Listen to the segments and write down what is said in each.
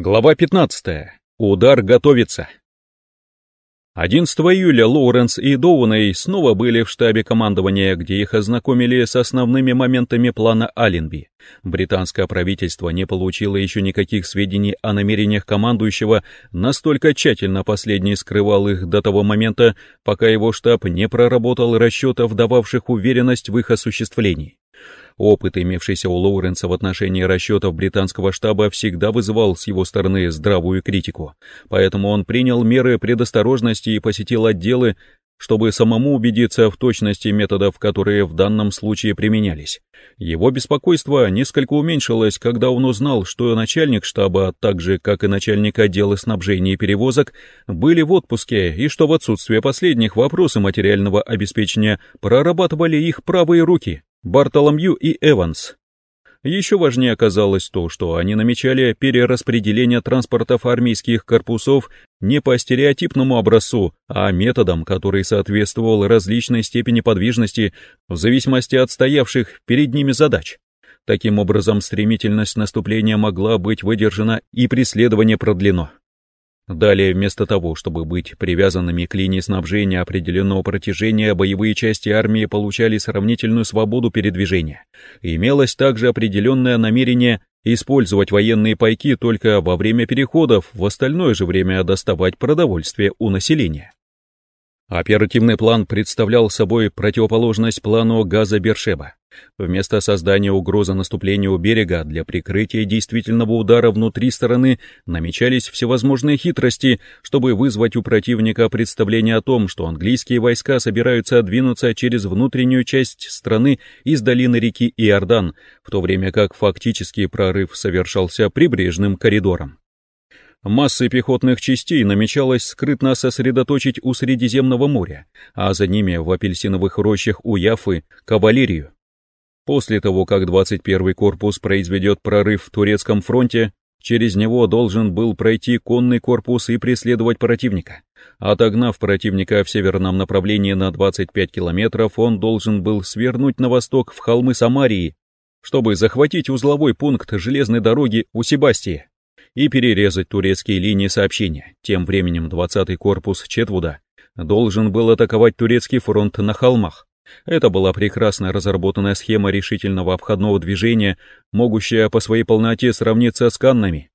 Глава 15. Удар готовится. 11 июля Лоуренс и Доуней снова были в штабе командования, где их ознакомили с основными моментами плана Алленби. Британское правительство не получило еще никаких сведений о намерениях командующего, настолько тщательно последний скрывал их до того момента, пока его штаб не проработал расчетов, дававших уверенность в их осуществлении. Опыт, имевшийся у Лоуренса в отношении расчетов британского штаба, всегда вызывал с его стороны здравую критику, поэтому он принял меры предосторожности и посетил отделы, чтобы самому убедиться в точности методов, которые в данном случае применялись. Его беспокойство несколько уменьшилось, когда он узнал, что начальник штаба, так же, как и начальник отдела снабжения и перевозок, были в отпуске, и что в отсутствие последних вопросы материального обеспечения прорабатывали их правые руки. Бартоломью и Эванс. Еще важнее оказалось то, что они намечали перераспределение транспортов армейских корпусов не по стереотипному образцу, а методом, который соответствовал различной степени подвижности в зависимости от стоявших перед ними задач. Таким образом, стремительность наступления могла быть выдержана и преследование продлено. Далее, вместо того, чтобы быть привязанными к линии снабжения определенного протяжения, боевые части армии получали сравнительную свободу передвижения. Имелось также определенное намерение использовать военные пайки только во время переходов, в остальное же время доставать продовольствие у населения. Оперативный план представлял собой противоположность плану газа Бершеба. Вместо создания угрозы наступления у берега для прикрытия действительного удара внутри страны намечались всевозможные хитрости, чтобы вызвать у противника представление о том, что английские войска собираются двинуться через внутреннюю часть страны из долины реки Иордан, в то время как фактический прорыв совершался прибрежным коридором. Массы пехотных частей намечалось скрытно сосредоточить у Средиземного моря, а за ними в апельсиновых рощах у Яфы кавалерию. После того, как 21-й корпус произведет прорыв в турецком фронте, через него должен был пройти конный корпус и преследовать противника. Отогнав противника в северном направлении на 25 километров, он должен был свернуть на восток в холмы Самарии, чтобы захватить узловой пункт железной дороги у Себастии и перерезать турецкие линии сообщения. Тем временем 20-й корпус Четвуда должен был атаковать турецкий фронт на холмах. Это была прекрасно разработанная схема решительного обходного движения, могущая по своей полноте сравниться с каннами.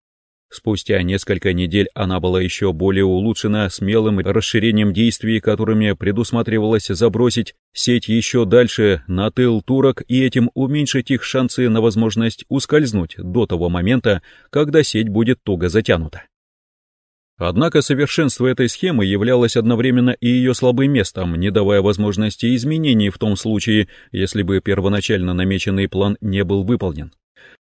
Спустя несколько недель она была еще более улучшена смелым расширением действий, которыми предусматривалось забросить сеть еще дальше на тыл турок и этим уменьшить их шансы на возможность ускользнуть до того момента, когда сеть будет туго затянута. Однако совершенство этой схемы являлось одновременно и ее слабым местом, не давая возможности изменений в том случае, если бы первоначально намеченный план не был выполнен.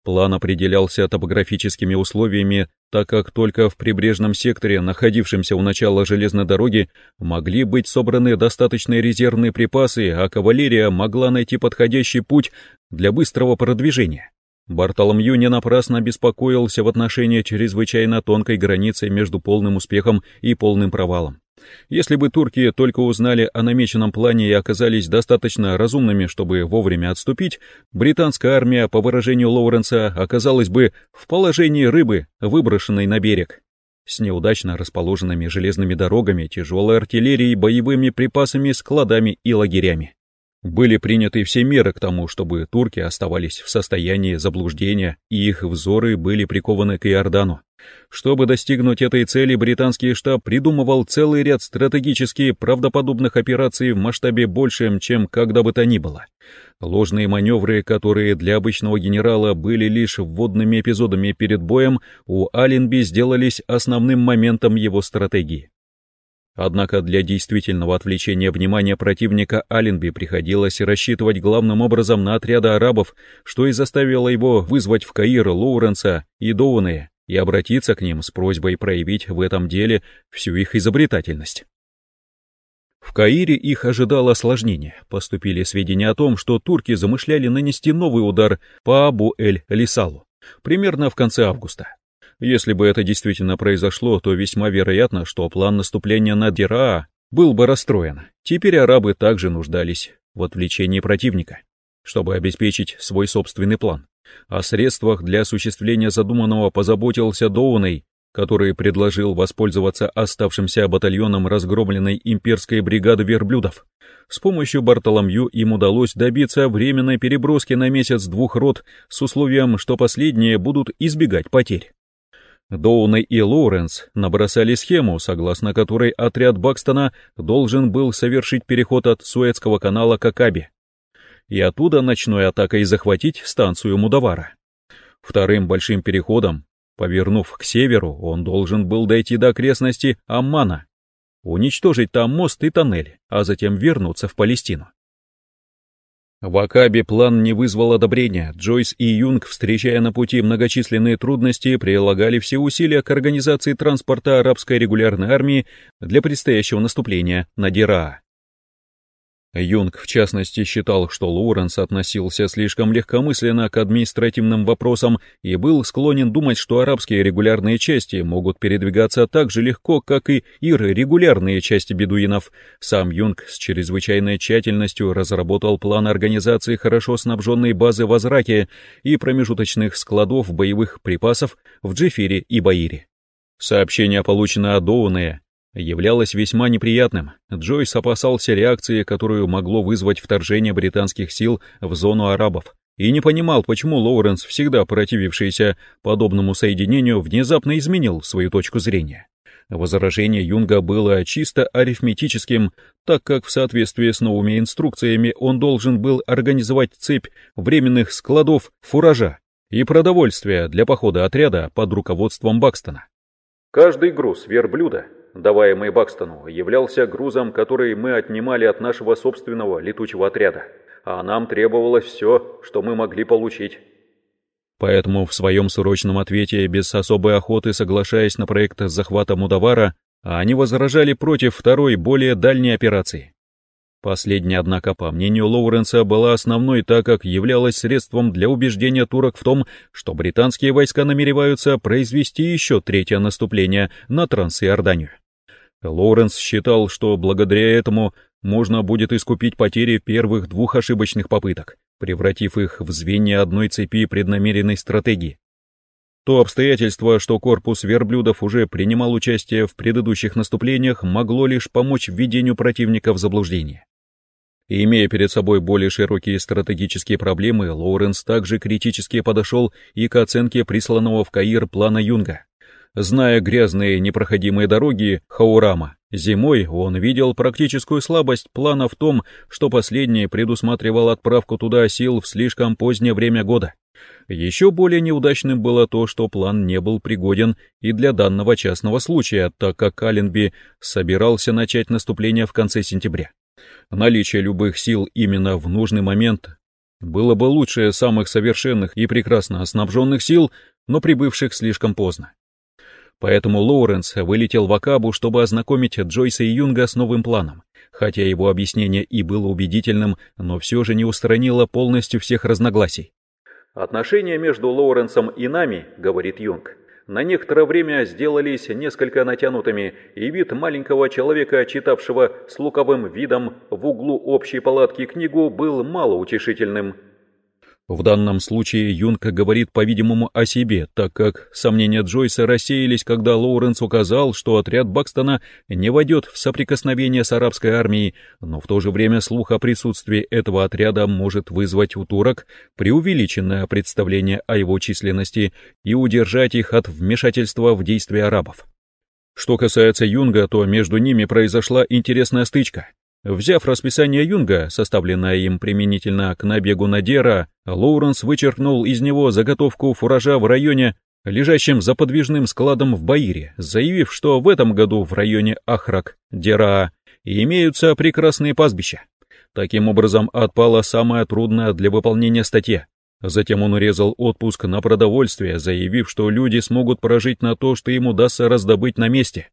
План определялся топографическими условиями, так как только в прибрежном секторе, находившемся у начала железной дороги, могли быть собраны достаточные резервные припасы, а кавалерия могла найти подходящий путь для быстрого продвижения. Бартоломью не напрасно беспокоился в отношении чрезвычайно тонкой границы между полным успехом и полным провалом. Если бы турки только узнали о намеченном плане и оказались достаточно разумными, чтобы вовремя отступить, британская армия, по выражению Лоуренса, оказалась бы в положении рыбы, выброшенной на берег. С неудачно расположенными железными дорогами, тяжелой артиллерией, боевыми припасами, складами и лагерями. Были приняты все меры к тому, чтобы турки оставались в состоянии заблуждения, и их взоры были прикованы к Иордану. Чтобы достигнуть этой цели, британский штаб придумывал целый ряд стратегически правдоподобных операций в масштабе большем, чем когда бы то ни было. Ложные маневры, которые для обычного генерала были лишь вводными эпизодами перед боем, у Аленби сделались основным моментом его стратегии. Однако для действительного отвлечения внимания противника Аленби приходилось рассчитывать главным образом на отряды арабов, что и заставило его вызвать в Каир Лоуренса и Доуне и обратиться к ним с просьбой проявить в этом деле всю их изобретательность. В Каире их ожидало осложнение. Поступили сведения о том, что турки замышляли нанести новый удар по Абу-эль-Лисалу примерно в конце августа. Если бы это действительно произошло, то весьма вероятно, что план наступления на Дираа был бы расстроен. Теперь арабы также нуждались в отвлечении противника. чтобы обеспечить свой собственный план. О средствах для осуществления задуманного позаботился Доуней, который предложил воспользоваться оставшимся батальоном разгромленной имперской бригады верблюдов. С помощью Бартоломью им удалось добиться временной переброски на месяц двух рот с условием, что последние будут избегать потерь. Доуны и Лоуренс набросали схему, согласно которой отряд Бакстона должен был совершить переход от Суэцкого канала к Акабе и оттуда ночной атакой захватить станцию Мудавара. Вторым большим переходом, повернув к северу, он должен был дойти до окрестности Аммана, уничтожить там мост и тоннель, а затем вернуться в Палестину. В Акабе план не вызвал одобрения. Джойс и Юнг, встречая на пути многочисленные трудности, прилагали все усилия к организации транспорта арабской регулярной армии для предстоящего наступления на Дираа. Юнг, в частности, считал, что Лоуренс относился слишком легкомысленно к административным вопросам и был склонен думать, что арабские регулярные части могут передвигаться так же легко, как и иррегулярные части бедуинов. Сам Юнг с чрезвычайной тщательностью разработал план организации хорошо снабженной базы в Азраке и промежуточных складов боевых припасов в Джефире и Баире. Сообщение, полученное от Доуне, являлось весьма неприятным. Джойс опасался реакции, которую могло вызвать вторжение британских сил в зону арабов, и не понимал, почему Лоуренс, всегда противившийся подобному соединению, внезапно изменил свою точку зрения. Возражение Юнга было чисто арифметическим, так как в соответствии с новыми инструкциями он должен был организовать цепь временных складов фуража и продовольствия для похода отряда под руководством Бакстона. Каждый груз верблюда даваемый Бакстону, являлся грузом, который мы отнимали от нашего собственного летучего отряда, а нам требовалось все, что мы могли получить. Поэтому в своем срочном ответе, без особой охоты соглашаясь на проект захвата Мудавара, они возражали против второй, более дальней операции. Последняя, однако, по мнению Лоуренса, была основной, так как являлась средством для убеждения турок в том, что британские войска намереваются произвести еще третье наступление на Трансиорданию. Лоуренс считал, что благодаря этому можно будет искупить потери первых двух ошибочных попыток, превратив их в звенья одной цепи преднамеренной стратегии. То обстоятельство, что корпус верблюдов уже принимал участие в предыдущих наступлениях, могло лишь помочь введению противника в заблуждение. Имея перед собой более широкие стратегические проблемы, Лоуренс также критически подошел и к оценке присланного в Каир плана Юнга. Зная грязные непроходимые дороги Хаурама, зимой он видел практическую слабость плана в том, что последний предусматривал отправку туда сил в слишком позднее время года. Еще более неудачным было то, что план не был пригоден и для данного частного случая, так как Каленби собирался начать наступление в конце сентября. Наличие любых сил именно в нужный момент было бы лучше самых совершенных и прекрасно снабженных сил, но прибывших слишком поздно. Поэтому Лоуренс вылетел в Акабу, чтобы ознакомить Джойса и Юнга с новым планом. Хотя его объяснение и было убедительным, но все же не устранило полностью всех разногласий. «Отношения между Лоуренсом и нами, — говорит Юнг, — на некоторое время сделались несколько натянутыми, и вид маленького человека, читавшего с луковым видом в углу общей палатки книгу, был малоутешительным. В данном случае Юнг говорит, по-видимому, о себе, так как сомнения Джойса рассеялись, когда Лоуренс указал, что отряд Бакстона не войдет в соприкосновение с арабской армией, но в то же время слух о присутствии этого отряда может вызвать у турок преувеличенное представление о его численности и удержать их от вмешательства в действия арабов. Что касается Юнга, то между ними произошла интересная стычка. Взяв расписание Юнга, составленное им применительно к набегу на Дера, Лоуренс вычеркнул из него заготовку фуража в районе, лежащем за подвижным складом в Баире, заявив, что в этом году в районе Ахрак, Дера, имеются прекрасные пастбища. Таким образом, отпала самая трудная для выполнения статья. Затем он урезал отпуск на продовольствие, заявив, что люди смогут прожить на то, что им удастся раздобыть на месте.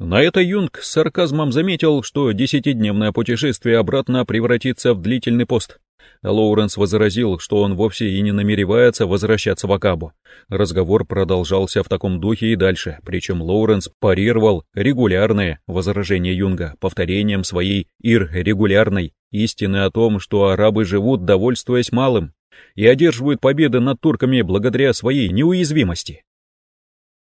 На это Юнг с сарказмом заметил, что десятидневное путешествие обратно превратится в длительный пост. Лоуренс возразил, что он вовсе и не намеревается возвращаться в Акабу. Разговор продолжался в таком духе и дальше, причем Лоуренс парировал регулярные возражения Юнга повторением своей ир-регулярной истины о том, что арабы живут, довольствуясь малым, и одерживают победы над турками благодаря своей неуязвимости.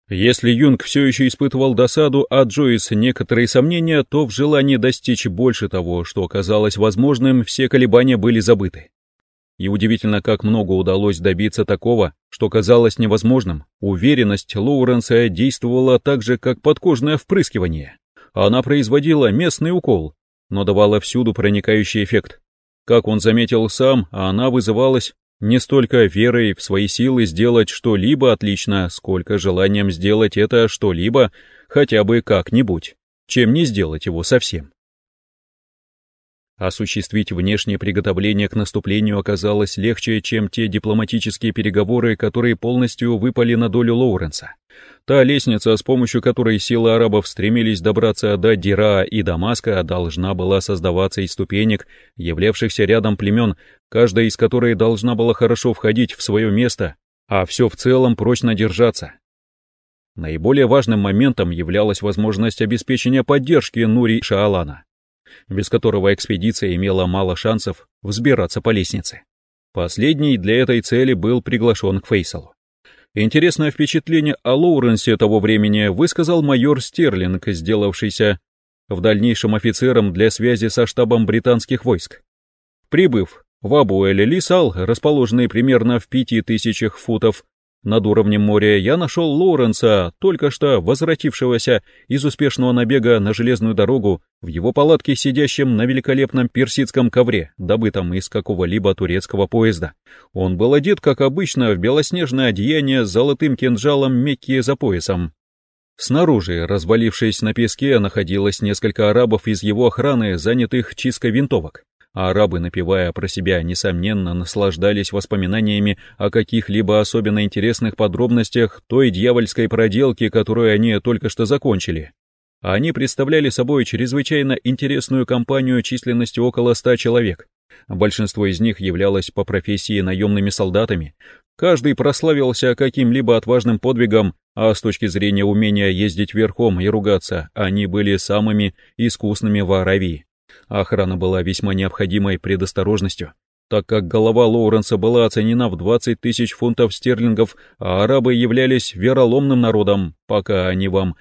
Если Юнг все еще испытывал досаду, а Джойс некоторые сомнения, то в желании достичь больше того, что казалось возможным, все колебания были забыты. И удивительно, как много удалось добиться такого, что казалось невозможным. Уверенность Лоуренса действовала так же, как подкожное впрыскивание. Она производила местный укол, но давала всюду проникающий эффект. Как он заметил сам, она вызывалась не столько верой в свои силы сделать что-либо отлично, сколько желанием сделать это что-либо хотя бы как-нибудь, чем не сделать его совсем. Осуществить внешнее приготовление к наступлению оказалось легче, чем те дипломатические переговоры, которые полностью выпали на долю Лоуренса. Та лестница, с помощью которой силы арабов стремились добраться до Дира и Дамаска, должна была создаваться из ступенек, являвшихся рядом племен, каждая из которых должна была хорошо входить в свое место, а все в целом прочно держаться. Наиболее важным моментом являлась возможность обеспечения поддержки Нури Шаалана без которого экспедиция имела мало шансов взбираться по лестнице. Последний для этой цели был приглашен к Фейсалу. Интересное впечатление о Лоуренсе того времени высказал майор Стерлинг, сделавшийся в дальнейшем офицером для связи со штабом британских войск. Прибыв в Абу-эль-Лисал, расположенный примерно в пяти тысячах футов над уровнем моря я нашел Лоуренса, только что возвратившегося из успешного набега на железную дорогу, в его палатке сидящем на великолепном персидском ковре, добытом из какого-либо турецкого поезда. Он был одет, как обычно, в белоснежное одеяние с золотым кинжалом Мекки за поясом. Снаружи, развалившись на песке, находилось несколько арабов из его охраны, занятых чисткой винтовок а арабы, напевая про себя, несомненно, наслаждались воспоминаниями о каких-либо особенно интересных подробностях той дьявольской проделки, которую они только что закончили. Они представляли собой чрезвычайно интересную компанию численностью около ста человек. Большинство из них являлось по профессии наемными солдатами. Каждый прославился каким-либо отважным подвигом, а с точки зрения умения ездить верхом и ругаться, они были самыми искусными в Аравии. Охрана была весьма необходимой предосторожностью, так как голова Лоуренса была оценена в 20 тысяч фунтов стерлингов, а арабы являлись вероломным народом, пока они вам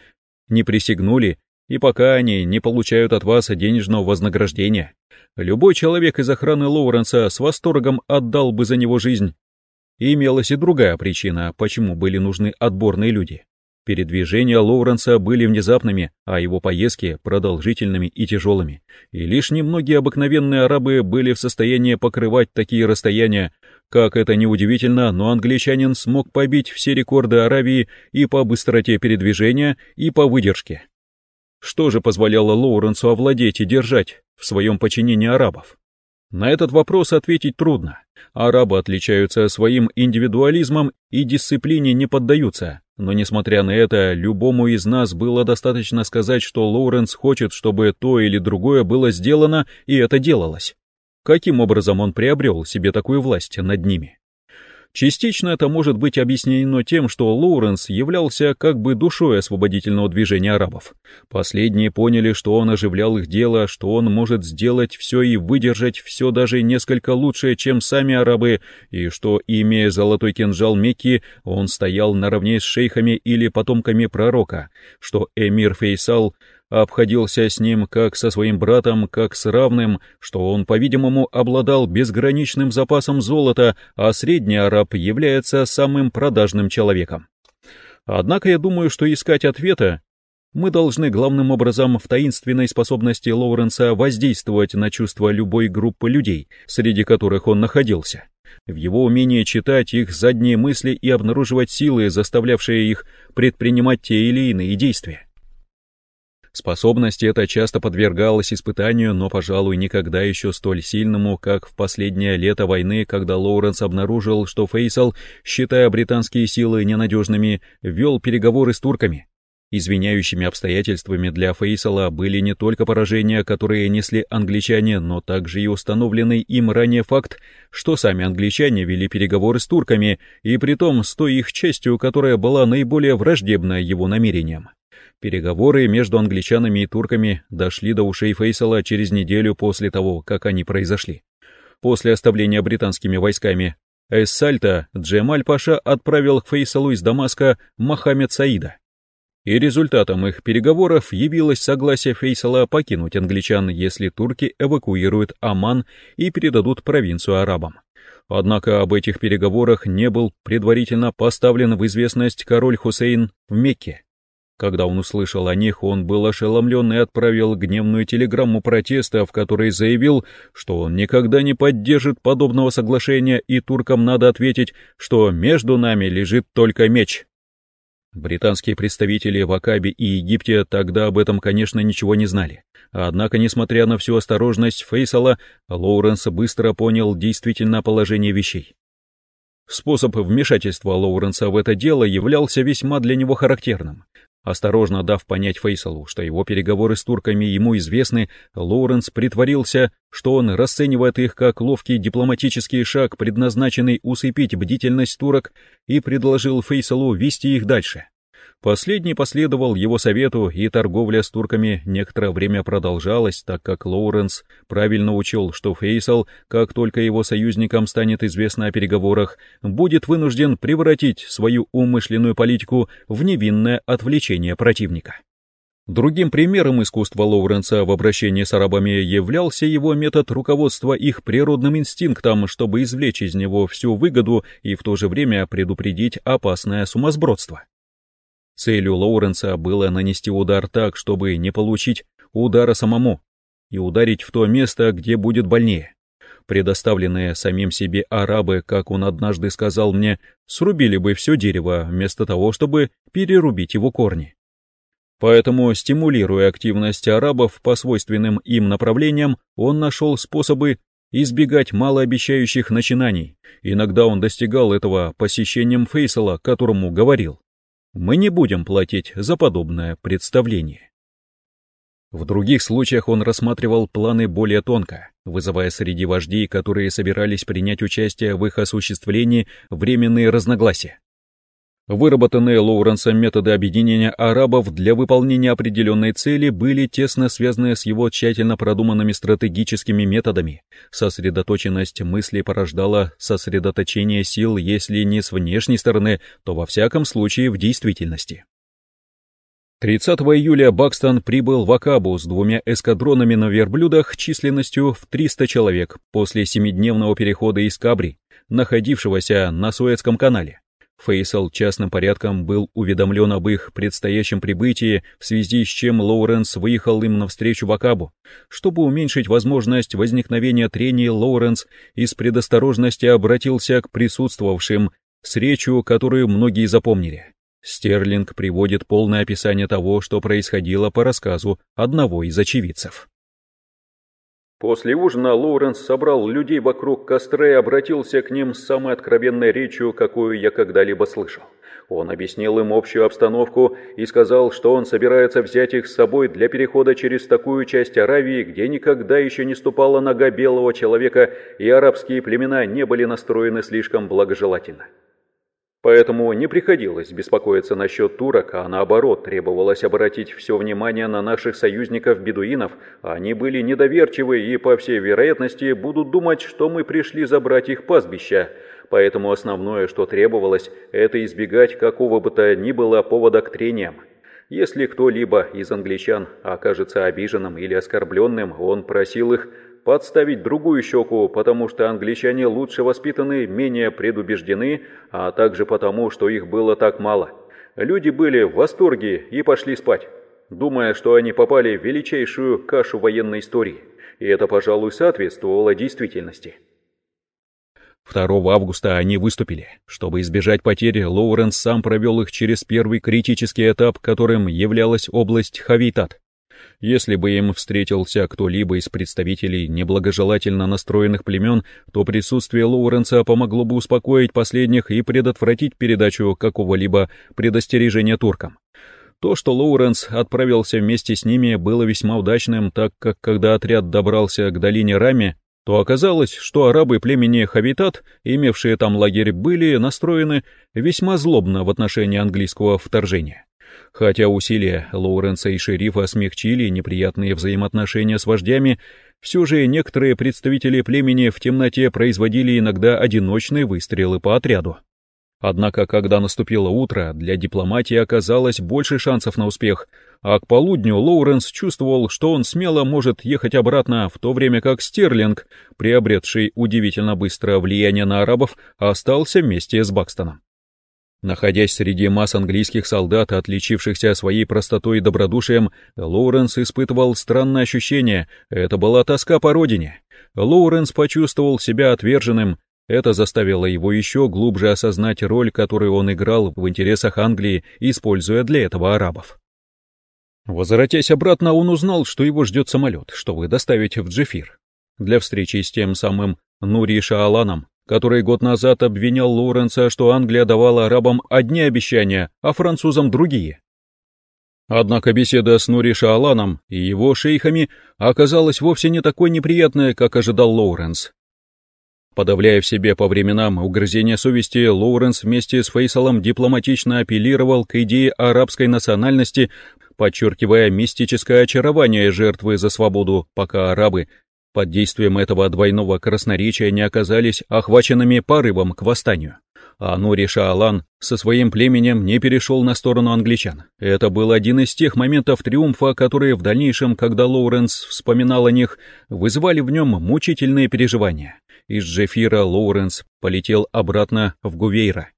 не присягнули и пока они не получают от вас денежного вознаграждения. Любой человек из охраны Лоуренса с восторгом отдал бы за него жизнь. Имелась и другая причина, почему были нужны отборные люди. Передвижения Лоуренса были внезапными, а его поездки продолжительными и тяжелыми, и лишь немногие обыкновенные арабы были в состоянии покрывать такие расстояния. Как это ни удивительно, но англичанин смог побить все рекорды Аравии и по быстроте передвижения, и по выдержке. Что же позволяло Лоуренсу овладеть и держать в своем подчинении арабов? На этот вопрос ответить трудно. Арабы отличаются своим индивидуализмом и дисциплине не поддаются, но несмотря на это, любому из нас было достаточно сказать, что Лоуренс хочет, чтобы то или другое было сделано, и это делалось. Каким образом он приобрел себе такую власть над ними? Частично это может быть объяснено тем, что Лоуренс являлся как бы душой освободительного движения арабов. Последние поняли, что он оживлял их дело, что он может сделать все и выдержать все даже несколько лучше, чем сами арабы, и что, имея золотой кинжал Мекки, он стоял наравне с шейхами или потомками пророка, что эмир Фейсал обходился с ним как со своим братом, как с равным, что он, по-видимому, обладал безграничным запасом золота, а средний араб является самым продажным человеком. Однако я думаю, что искать ответа мы должны главным образом в таинственной способности Лоуренса воздействовать на чувства любой группы людей, среди которых он находился, в его умении читать их задние мысли и обнаруживать силы, заставлявшие их предпринимать те или иные действия. Способность эта часто подвергалась испытанию, но, пожалуй, никогда еще столь сильному, как в последнее лето войны, когда Лоуренс обнаружил, что Фейсал, считая британские силы ненадежными, вел переговоры с турками. Извиняющими обстоятельствами для Фейсала были не только поражения, которые несли англичане, но также и установленный им ранее факт, что сами англичане вели переговоры с турками, и притом с той их частью, которая была наиболее враждебна его намерениям. Переговоры между англичанами и турками дошли до ушей Фейсала через неделю после того, как они произошли. После оставления британскими войсками Эссальта Джемаль-Паша отправил к Фейсалу из Дамаска Мохаммед Саида, и результатом их переговоров явилось согласие Фейсала покинуть англичан, если турки эвакуируют Оман и передадут провинцию арабам. Однако об этих переговорах не был предварительно поставлен в известность король Хусейн в Мекке. Когда он услышал о них, он был ошеломлен и отправил гневную телеграмму протеста, в которой заявил, что он никогда не поддержит подобного соглашения, и туркам надо ответить, что между нами лежит только меч. Британские представители в Акабе и Египте тогда об этом, конечно, ничего не знали. Однако, несмотря на всю осторожность Фейсала, Лоуренс быстро понял действительно положение вещей. Способ вмешательства Лоуренса в это дело являлся весьма для него характерным. Осторожно дав понять Фейсалу, что его переговоры с турками ему известны, Лоуренс притворился, что он расценивает их как ловкий дипломатический шаг, предназначенный усыпить бдительность турок, и предложил Фейсалу вести их дальше. Последний последовал его совету, и торговля с турками некоторое время продолжалась, так как Лоуренс правильно учел, что Фейсал, как только его союзникам станет известно о переговорах, будет вынужден превратить свою умышленную политику в невинное отвлечение противника. Другим примером искусства Лоуренса в обращении с арабами являлся его метод руководства их природным инстинктом, чтобы извлечь из него всю выгоду и в то же время предупредить опасное сумасбродство. Целью Лоуренса было нанести удар так, чтобы не получить удара самому, и ударить в то место, где будет больнее. Предоставленные самим себе арабы, как он однажды сказал мне, срубили бы все дерево, вместо того, чтобы перерубить его корни. Поэтому, стимулируя активность арабов по свойственным им направлениям, он нашел способы избегать малообещающих начинаний. Иногда он достигал этого посещением Фейсала, которому говорил мы не будем платить за подобное представление. В других случаях он рассматривал планы более тонко, вызывая среди вождей, которые собирались принять участие в их осуществлении, временные разногласия. Выработанные Лоуренсом методы объединения арабов для выполнения определенной цели были тесно связаны с его тщательно продуманными стратегическими методами. Сосредоточенность мысли порождала сосредоточение сил, если не с внешней стороны, то во всяком случае в действительности. 30 июля Бакстон прибыл в Акабу с двумя эскадронами на верблюдах численностью в 300 человек после семидневного перехода из Кабри, находившегося на Суэцком канале. Фейсал частным порядком был уведомлен об их предстоящем прибытии, в связи с чем Лоуренс выехал им навстречу в Акабу. Чтобы уменьшить возможность возникновения трений, Лоуренс из предосторожности обратился к присутствовавшим с речью, которую многие запомнили. Стерлинг приводит полное описание того, что происходило по рассказу одного из очевидцев. После ужина Лоуренс собрал людей вокруг костра и обратился к ним с самой откровенной речью, какую я когда-либо слышал. Он объяснил им общую обстановку и сказал, что он собирается взять их с собой для перехода через такую часть Аравии, где никогда еще не ступала нога белого человека, и арабские племена не были настроены слишком благожелательно. Поэтому не приходилось беспокоиться насчет турок, а наоборот, требовалось обратить все внимание на наших союзников-бедуинов. Они были недоверчивы и, по всей вероятности, будут думать, что мы пришли забрать их пастбища. Поэтому основное, что требовалось, это избегать какого бы то ни было повода к трениям. Если кто-либо из англичан окажется обиженным или оскорбленным, он просил их подставить другую щеку, потому что англичане лучше воспитаны, менее предубеждены, а также потому, что их было так мало. Люди были в восторге и пошли спать, думая, что они попали в величайшую кашу военной истории. И это, пожалуй, соответствовало действительности. 2 августа они выступили. Чтобы избежать потери, Лоуренс сам провел их через первый критический этап, которым являлась область Хавитат. Если бы им встретился кто-либо из представителей неблагожелательно настроенных племен, то присутствие Лоуренса помогло бы успокоить последних и предотвратить передачу какого-либо предостережения туркам. То, что Лоуренс отправился вместе с ними, было весьма удачным, так как когда отряд добрался к долине Рами, то оказалось, что арабы племени Хавитат, имевшие там лагерь, были настроены весьма злобно в отношении английского вторжения. Хотя усилия Лоуренса и шерифа смягчили неприятные взаимоотношения с вождями, все же некоторые представители племени в темноте производили иногда одиночные выстрелы по отряду. Однако, когда наступило утро, для дипломатии оказалось больше шансов на успех, а к полудню Лоуренс чувствовал, что он смело может ехать обратно, в то время как Стерлинг, приобретший удивительно быстро влияние на арабов, остался вместе с Бакстоном. Находясь среди масс английских солдат, отличившихся своей простотой и добродушием, Лоуренс испытывал странное ощущение, это была тоска по родине. Лоуренс почувствовал себя отверженным, это заставило его еще глубже осознать роль, которую он играл в интересах Англии, используя для этого арабов. Возвратясь обратно, он узнал, что его ждет самолет, чтобы доставить в Джефир, для встречи с тем самым Нури Шааланом, который год назад обвинял Лоуренса, что Англия давала арабам одни обещания, а французам другие. Однако беседа с Нури Шааланом и его шейхами оказалась вовсе не такой неприятной, как ожидал Лоуренс. Подавляя в себе по временам угрызение совести, Лоуренс вместе с Фейсалом дипломатично апеллировал к идее арабской национальности, подчеркивая мистическое очарование жертвы за свободу, пока арабы под действием этого двойного красноречия не оказались охваченными порывом к восстанию. А Нури Шаалан со своим племенем не перешел на сторону англичан. Это был один из тех моментов триумфа, которые в дальнейшем, когда Лоуренс вспоминал о них, вызвали в нем мучительные переживания. Из Джефира Лоуренс полетел обратно в Гувейра,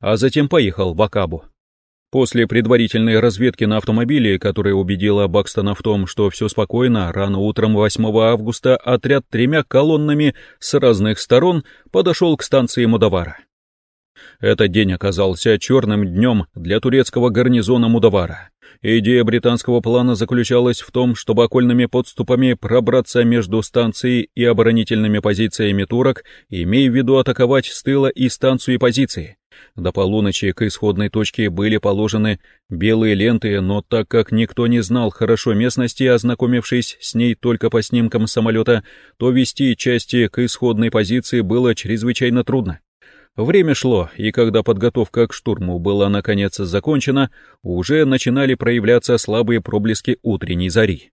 а затем поехал в Акабу. После предварительной разведки на автомобиле, которая убедила Бакстона в том, что все спокойно, рано утром 8 августа отряд тремя колоннами с разных сторон подошел к станции Мудавара. Этот день оказался черным днем для турецкого гарнизона Мудавара. Идея британского плана заключалась в том, чтобы окольными подступами пробраться между станцией и оборонительными позициями турок, имея в виду атаковать с тыла и станцию и позиции. До полуночи к исходной точке были положены белые ленты, но так как никто не знал хорошо местности, ознакомившись с ней только по снимкам самолета, то вести части к исходной позиции было чрезвычайно трудно. Время шло, и когда подготовка к штурму была наконец закончена, уже начинали проявляться слабые проблески утренней зари.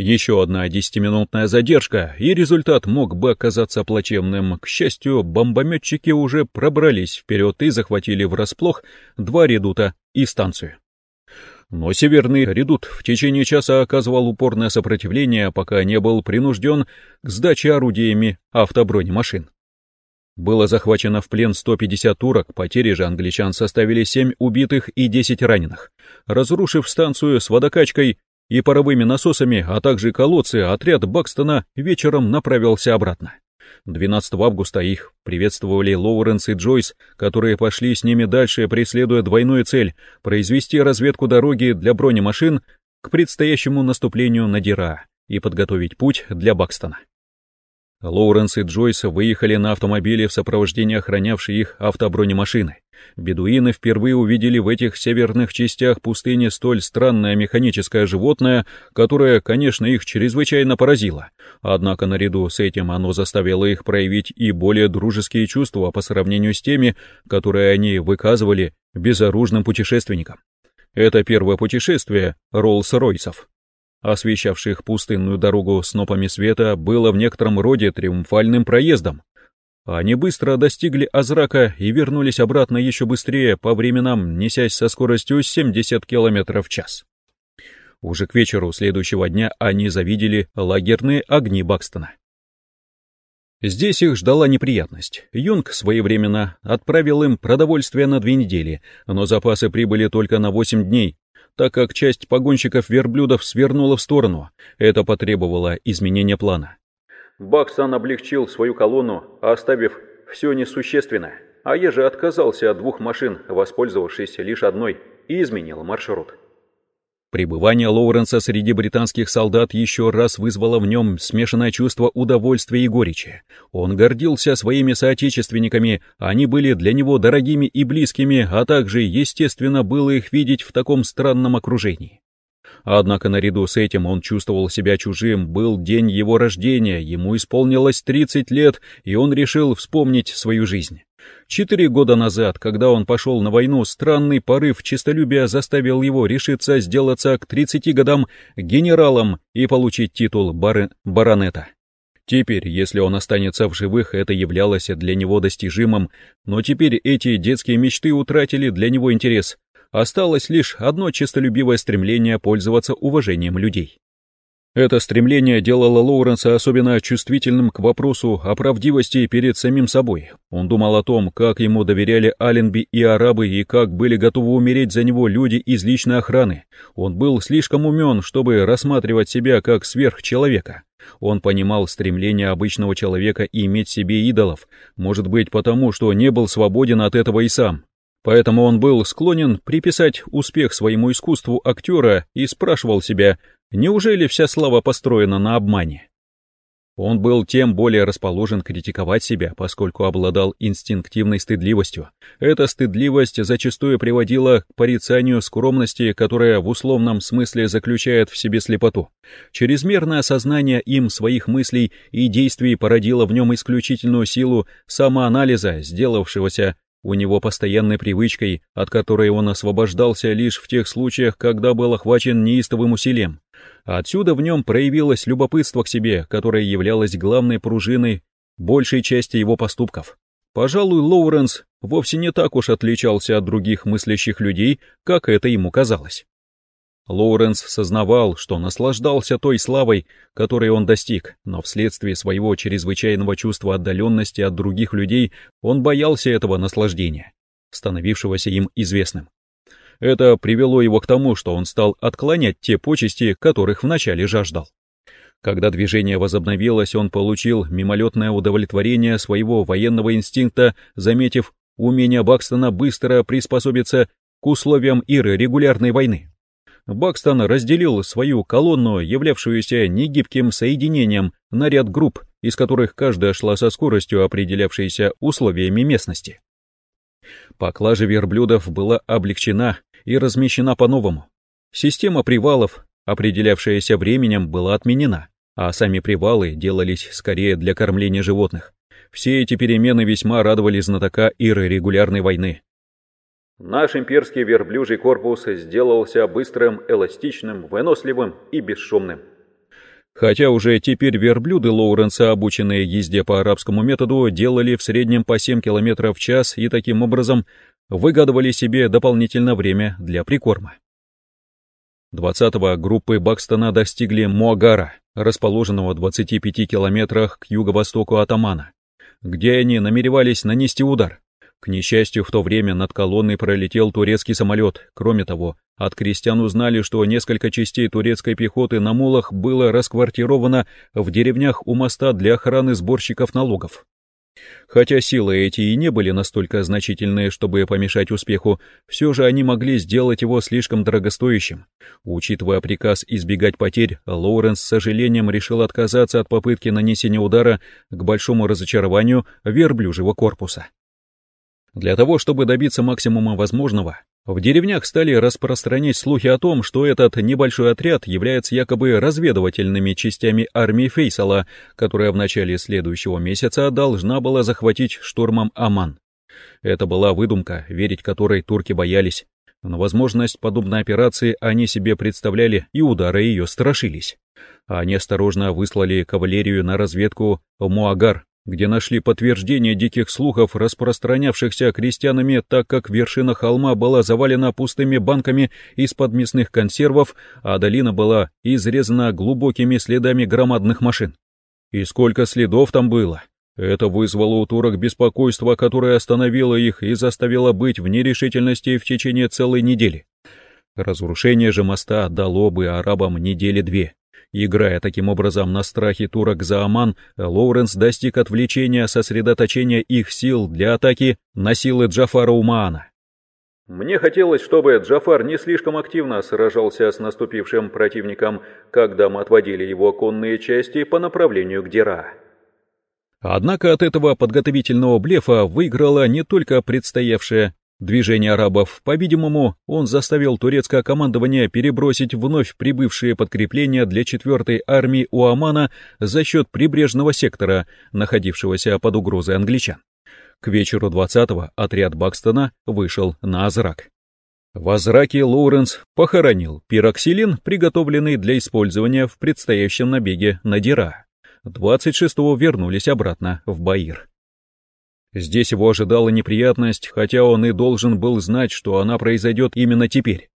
Еще одна десятиминутная задержка, и результат мог бы оказаться плачевным. К счастью, бомбометчики уже пробрались вперед и захватили врасплох два редута и станцию. Но северный редут в течение часа оказывал упорное сопротивление, пока не был принужден к сдаче орудиями автобронемашин. Было захвачено в плен 150 турок, потери же англичан составили 7 убитых и 10 раненых. Разрушив станцию с водокачкой и паровыми насосами, а также колодцы, отряд Бакстона вечером направился обратно. 12 августа их приветствовали Лоуренс и Джойс, которые пошли с ними дальше, преследуя двойную цель — произвести разведку дороги для бронемашин к предстоящему наступлению на Дира и подготовить путь для Бакстона. Лоуренс и Джойс выехали на автомобиле в сопровождении охранявшей их автобронемашины. Бедуины впервые увидели в этих северных частях пустыни столь странное механическое животное, которое, конечно, их чрезвычайно поразило. Однако наряду с этим оно заставило их проявить и более дружеские чувства по сравнению с теми, которые они выказывали безоружным путешественникам. Это первое путешествие Роллс-Ройсов освещавших пустынную дорогу снопами света, было в некотором роде триумфальным проездом. Они быстро достигли Азрака и вернулись обратно еще быстрее, по временам несясь со скоростью 70 км в час. Уже к вечеру следующего дня они завидели лагерные огни Бакстона. Здесь их ждала неприятность. Юнг своевременно отправил им продовольствие на две недели, но запасы прибыли только на 8 дней, так как часть погонщиков-верблюдов свернула в сторону. Это потребовало изменения плана. Бакстон облегчил свою колонну, оставив все несущественное, а я же отказался от двух машин, воспользовавшись лишь одной, и изменил маршрут. Пребывание Лоуренса среди британских солдат еще раз вызвало в нем смешанное чувство удовольствия и горечи. Он гордился своими соотечественниками, они были для него дорогими и близкими, а также, естественно, было их видеть в таком странном окружении. Однако наряду с этим он чувствовал себя чужим, был день его рождения, ему исполнилось 30 лет, и он решил вспомнить свою жизнь. Четыре года назад, когда он пошел на войну, странный порыв честолюбия заставил его решиться сделаться к 30 годам генералом и получить титул бар... баронета. Теперь, если он останется в живых, это являлось для него достижимым, но теперь эти детские мечты утратили для него интерес. Осталось лишь одно честолюбивое стремление пользоваться уважением людей. Это стремление делало Лоуренса особенно чувствительным к вопросу о правдивости перед самим собой. Он думал о том, как ему доверяли Аленби и арабы и как были готовы умереть за него люди из личной охраны. Он был слишком умен, чтобы рассматривать себя как сверхчеловека. Он понимал стремление обычного человека иметь себе идолов, может быть потому, что не был свободен от этого и сам. Поэтому он был склонен приписать успех своему искусству актера и спрашивал себя, Неужели вся слава построена на обмане? Он был тем более расположен критиковать себя, поскольку обладал инстинктивной стыдливостью. Эта стыдливость зачастую приводила к порицанию скромности, которая в условном смысле заключает в себе слепоту. Чрезмерное осознание им своих мыслей и действий породило в нем исключительную силу самоанализа, сделавшегося у него постоянной привычкой, от которой он освобождался лишь в тех случаях, когда был охвачен неистовым усилием. Отсюда в нем проявилось любопытство к себе, которое являлось главной пружиной большей части его поступков. Пожалуй, Лоуренс вовсе не так уж отличался от других мыслящих людей, как это ему казалось. Лоуренс сознавал, что наслаждался той славой, которой он достиг, но вследствие своего чрезвычайного чувства отдаленности от других людей он боялся этого наслаждения, становившегося им известным. Это привело его к тому, что он стал отклонять те почести, которых вначале жаждал. Когда движение возобновилось, он получил мимолетное удовлетворение своего военного инстинкта, заметив умение Бакстона быстро приспособиться к условиям Иры регулярной войны. Бакстон разделил свою колонну, являвшуюся негибким соединением, на ряд групп, из которых каждая шла со скоростью, определявшейся условиями местности. Поклажа верблюдов была облегчена и размещена по-новому. Система привалов, определявшаяся временем, была отменена, а сами привалы делались скорее для кормления животных. Все эти перемены весьма радовали знатока Иры регулярной войны. Наш имперский верблюжий корпус сделался быстрым, эластичным, выносливым и бесшумным. Хотя уже теперь верблюды Лоуренса, обученные езде по арабскому методу, делали в среднем по 7 км в час и таким образом выгадывали себе дополнительное время для прикорма. 20-го группы Бакстона достигли Муагара, расположенного в 25 километрах к юго-востоку от Амана, где они намеревались нанести удар. К несчастью, в то время над колонной пролетел турецкий самолет. Кроме того, от крестьян узнали, что несколько частей турецкой пехоты на мулах было расквартировано в деревнях у моста для охраны сборщиков налогов. Хотя силы эти и не были настолько значительные, чтобы помешать успеху, все же они могли сделать его слишком дорогостоящим. Учитывая приказ избегать потерь, Лоуренс с сожалением решил отказаться от попытки нанесения удара к большому разочарованию верблюжьего корпуса. Для того, чтобы добиться максимума возможного, в деревнях стали распространять слухи о том, что этот небольшой отряд является якобы разведывательными частями армии Фейсала, которая в начале следующего месяца должна была захватить штурмом Аман. Это была выдумка, верить которой турки боялись. На возможность подобной операции они себе представляли и удары ее страшились. Они осторожно выслали кавалерию на разведку в Муагар, где нашли подтверждение диких слухов, распространявшихся крестьянами, так как вершина холма была завалена пустыми банками из-под мясных консервов, а долина была изрезана глубокими следами громадных машин. И сколько следов там было! Это вызвало у турок беспокойство, которое остановило их и заставило быть в нерешительности в течение целой недели. Разрушение же моста дало бы арабам недели две. Играя таким образом на страхе турок за Оман, Лоуренс достиг отвлечения сосредоточения их сил для атаки на силы Джафара Умаана. Мне хотелось, чтобы Джафар не слишком активно сражался с наступившим противником, когда мы отводили его конные части по направлению к Дира. Однако от этого подготовительного блефа выиграла не только предстоявшее движение арабов. По-видимому, он заставил турецкое командование перебросить вновь прибывшие подкрепления для 4-й армии Уамана за счет прибрежного сектора, находившегося под угрозой англичан. К вечеру 20-го отряд Бакстона вышел на Азрак. В Азраке Лоуренс похоронил пироксилин, приготовленный для использования в предстоящем набеге на Дира. 26-го вернулись обратно в Баир. Здесь его ожидала неприятность, хотя он и должен был знать, что она произойдет именно теперь.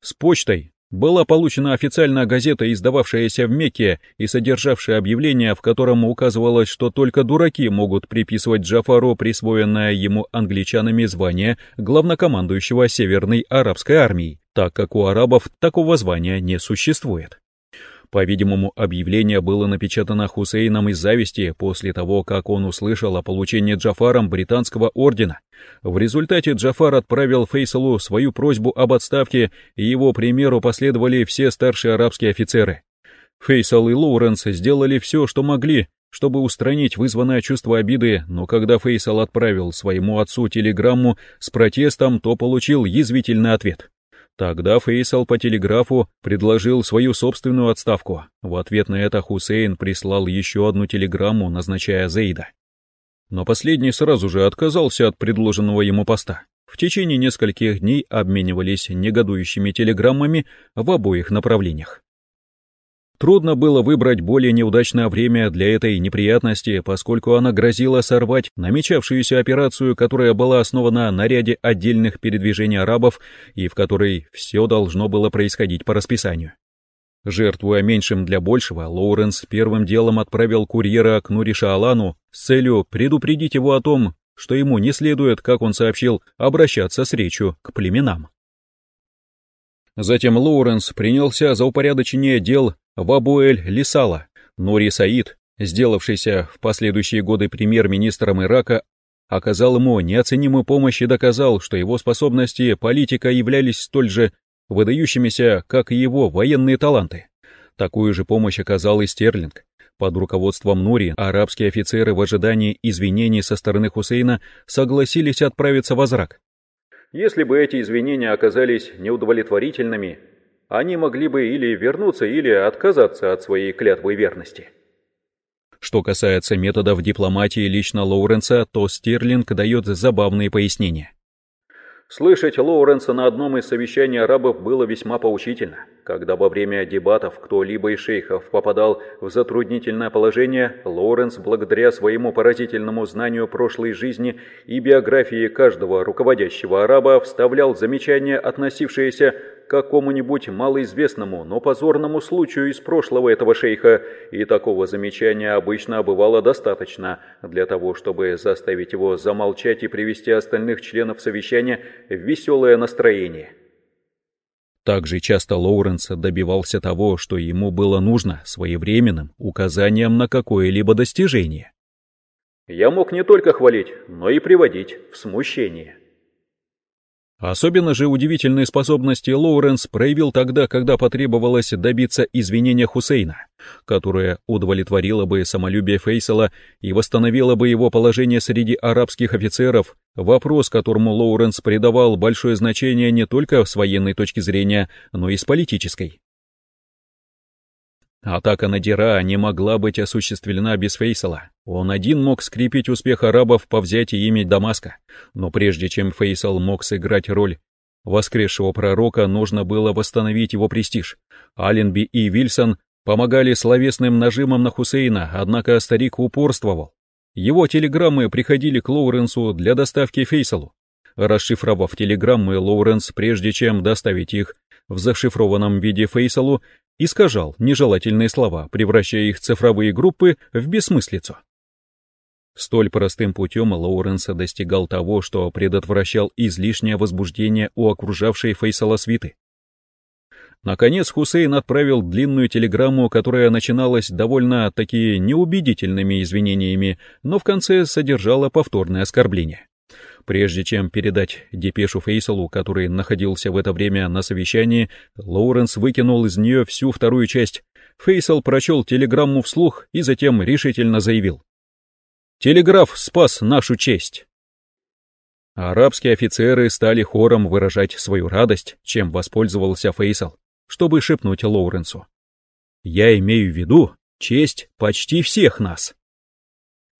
С почтой была получена официальная газета, издававшаяся в Мекке и содержавшая объявление, в котором указывалось, что только дураки могут приписывать Джафару присвоенное ему англичанами звание главнокомандующего Северной арабской армии, так как у арабов такого звания не существует. По-видимому, объявление было напечатано Хусейном из зависти после того, как он услышал о получении Джафаром британского ордена. В результате Джафар отправил Фейсалу свою просьбу об отставке, и его примеру последовали все старшие арабские офицеры. Фейсал и Лоуренс сделали все, что могли, чтобы устранить вызванное чувство обиды, но когда Фейсал отправил своему отцу телеграмму с протестом, то получил язвительный ответ. Тогда Фейсал по телеграфу предложил свою собственную отставку. В ответ на это Хусейн прислал еще одну телеграмму, назначая Зейда. Но последний сразу же отказался от предложенного ему поста. В течение нескольких дней обменивались негодующими телеграммами в обоих направлениях. Трудно было выбрать более неудачное время для этой неприятности, поскольку она грозила сорвать намечавшуюся операцию, которая была основана на ряде отдельных передвижений арабов и в которой все должно было происходить по расписанию. Жертвуя меньшим для большего, Лоуренс первым делом отправил курьера к Нуриша Алану с целью предупредить его о том, что ему не следует, как он сообщил, обращаться с речью к племенам. Затем Лоуренс принялся за упорядочение дел в Абуэль-Лисала. Нури Саид, сделавшийся в последующие годы премьер-министром Ирака, оказал ему неоценимую помощь и доказал, что его способности политика являлись столь же выдающимися, как и его военные таланты. Такую же помощь оказал и Стерлинг. Под руководством Нури арабские офицеры в ожидании извинений со стороны Хусейна согласились отправиться в Азрак. Если бы эти извинения оказались неудовлетворительными, они могли бы или вернуться, или отказаться от своей клятвы верности. Что касается методов дипломатии лично Лоуренса, то Стерлинг дает забавные пояснения. Слышать Лоуренса на одном из совещаний арабов было весьма поучительно. Когда во время дебатов кто-либо из шейхов попадал в затруднительное положение, Лоуренс, благодаря своему поразительному знанию прошлой жизни и биографии каждого руководящего араба, вставлял замечания, относившиеся какому-нибудь малоизвестному, но позорному случаю из прошлого этого шейха, и такого замечания обычно бывало достаточно для того, чтобы заставить его замолчать и привести остальных членов совещания в веселое настроение. Также часто Лоуренс добивался того, что ему было нужно своевременным указанием на какое-либо достижение. «Я мог не только хвалить, но и приводить в смущение». Особенно же удивительные способности Лоуренс проявил тогда, когда потребовалось добиться извинения Хусейна, которое удовлетворило бы самолюбие Фейсала и восстановило бы его положение среди арабских офицеров, вопрос, которому Лоуренс придавал большое значение не только с военной точки зрения, но и с политической. Атака на Дира не могла быть осуществлена без Фейсала. Он один мог скрепить успех арабов по взятии ими Дамаска, но прежде чем Фейсал мог сыграть роль воскресшего пророка, нужно было восстановить его престиж. Аленби и Вильсон помогали словесным нажимом на Хусейна, однако старик упорствовал. Его телеграммы приходили к Лоуренсу для доставки Фейсалу. Расшифровав телеграммы, Лоуренс, прежде чем доставить их в зашифрованном виде Фейсалу, искажал нежелательные слова, превращая их цифровые группы в бессмыслицу. Столь простым путем Лоуренса достигал того, что предотвращал излишнее возбуждение у окружавшей Фейсала свиты. Наконец Хусейн отправил длинную телеграмму, которая начиналась довольно таки неубедительными извинениями, но в конце содержала повторное оскорбление. Прежде чем передать депешу Фейсалу, который находился в это время на совещании, Лоуренс выкинул из нее всю вторую часть. Фейсал прочел телеграмму вслух и затем решительно заявил. «Телеграф спас нашу честь!» Арабские офицеры стали хором выражать свою радость, чем воспользовался Фейсал, чтобы шепнуть Лоуренсу. «Я имею в виду честь почти всех нас!»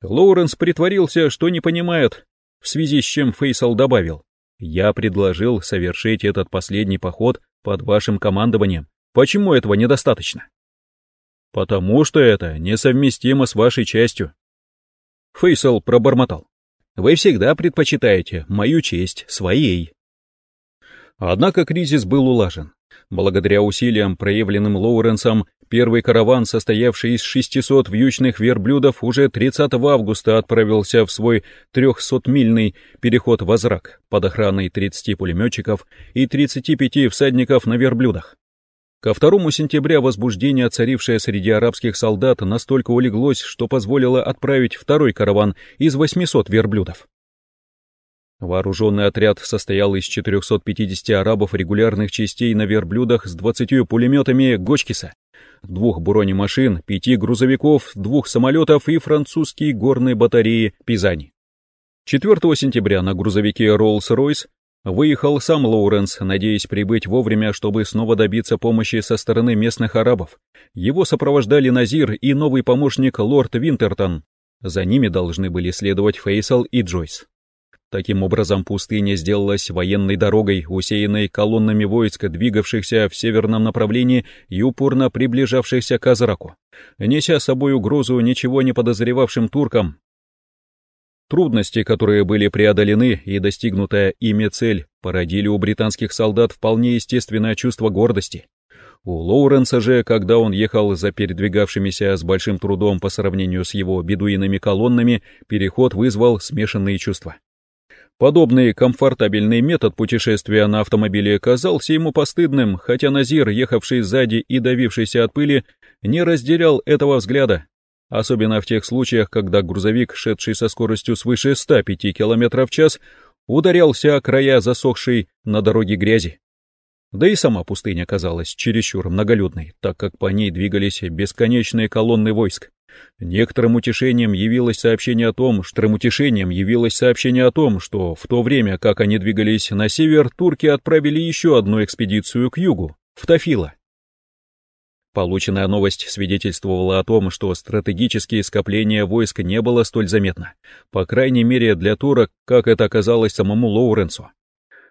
Лоуренс притворился, что не понимает, в связи с чем Фейсал добавил, «Я предложил совершить этот последний поход под вашим командованием. Почему этого недостаточно?» «Потому что это несовместимо с вашей частью». Фейсал пробормотал. «Вы всегда предпочитаете мою честь своей». Однако кризис был улажен. Благодаря усилиям, проявленным Лоуренсом, Первый караван, состоявший из 600 вьючных верблюдов, уже 30 августа отправился в свой 300-мильный переход в Азрак под охраной 30 пулеметчиков и 35 всадников на верблюдах. Ко 2 сентября возбуждение, царившее среди арабских солдат, настолько улеглось, что позволило отправить второй караван из 800 верблюдов. Вооруженный отряд состоял из 450 арабов регулярных частей на верблюдах с 20 пулеметами Гочкиса двух бронемашин, пяти грузовиков, двух самолетов и французские горные батареи «Пизань». 4 сентября на грузовике Rolls-Royce выехал сам Лоуренс, надеясь прибыть вовремя, чтобы снова добиться помощи со стороны местных арабов. Его сопровождали Назир и новый помощник лорд Винтертон. За ними должны были следовать Фейсал и Джойс. Таким образом, пустыня сделалась военной дорогой, усеянной колоннами войск, двигавшихся в северном направлении и упорно приближавшихся к Азраку, неся собой угрозу ничего не подозревавшим туркам. Трудности, которые были преодолены и достигнутая ими цель, породили у британских солдат вполне естественное чувство гордости. У Лоуренса же, когда он ехал за передвигавшимися с большим трудом по сравнению с его бедуинами колоннами, переход вызвал смешанные чувства. Подобный комфортабельный метод путешествия на автомобиле казался ему постыдным, хотя Назир, ехавший сзади и давившийся от пыли, не разделял этого взгляда, особенно в тех случаях, когда грузовик, шедший со скоростью свыше 105 км в час, ударялся о края засохшей на дороге грязи. Да и сама пустыня казалась чересчур многолюдной, так как по ней двигались бесконечные колонны войск. Некоторым утешением явилось сообщение о том, что утешением явилось сообщение о том, что в то время, как они двигались на север, турки отправили еще одну экспедицию к югу, в Тафила. Полученная новость свидетельствовала о том, что стратегические скопления войск не было столь заметно, по крайней мере для турок, как это оказалось самому Лоуренсу.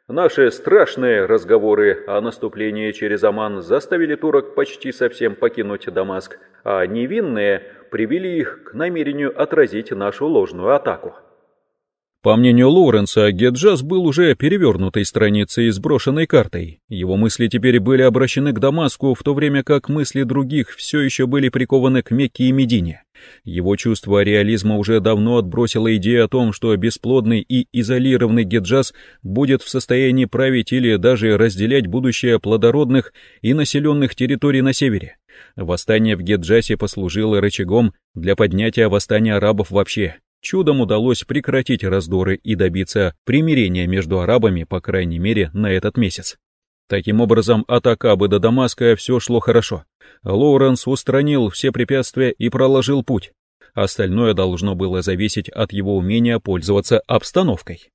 Наши страшные разговоры о наступлении через Оман заставили турок почти совсем покинуть Дамаск, а невинные привели их к намерению отразить нашу ложную атаку. По мнению Лоуренса, Геджаз был уже перевернутой страницей с брошенной картой. Его мысли теперь были обращены к Дамаску, в то время как мысли других все еще были прикованы к Мекке и Медине. Его чувство реализма уже давно отбросило идею о том, что бесплодный и изолированный Геджаз будет в состоянии править или даже разделять будущее плодородных и населенных территорий на севере. Восстание в Геджасе послужило рычагом для поднятия восстания арабов вообще чудом удалось прекратить раздоры и добиться примирения между арабами, по крайней мере, на этот месяц. Таким образом, от Акабы до Дамаска все шло хорошо. Лоуренс устранил все препятствия и проложил путь. Остальное должно было зависеть от его умения пользоваться обстановкой.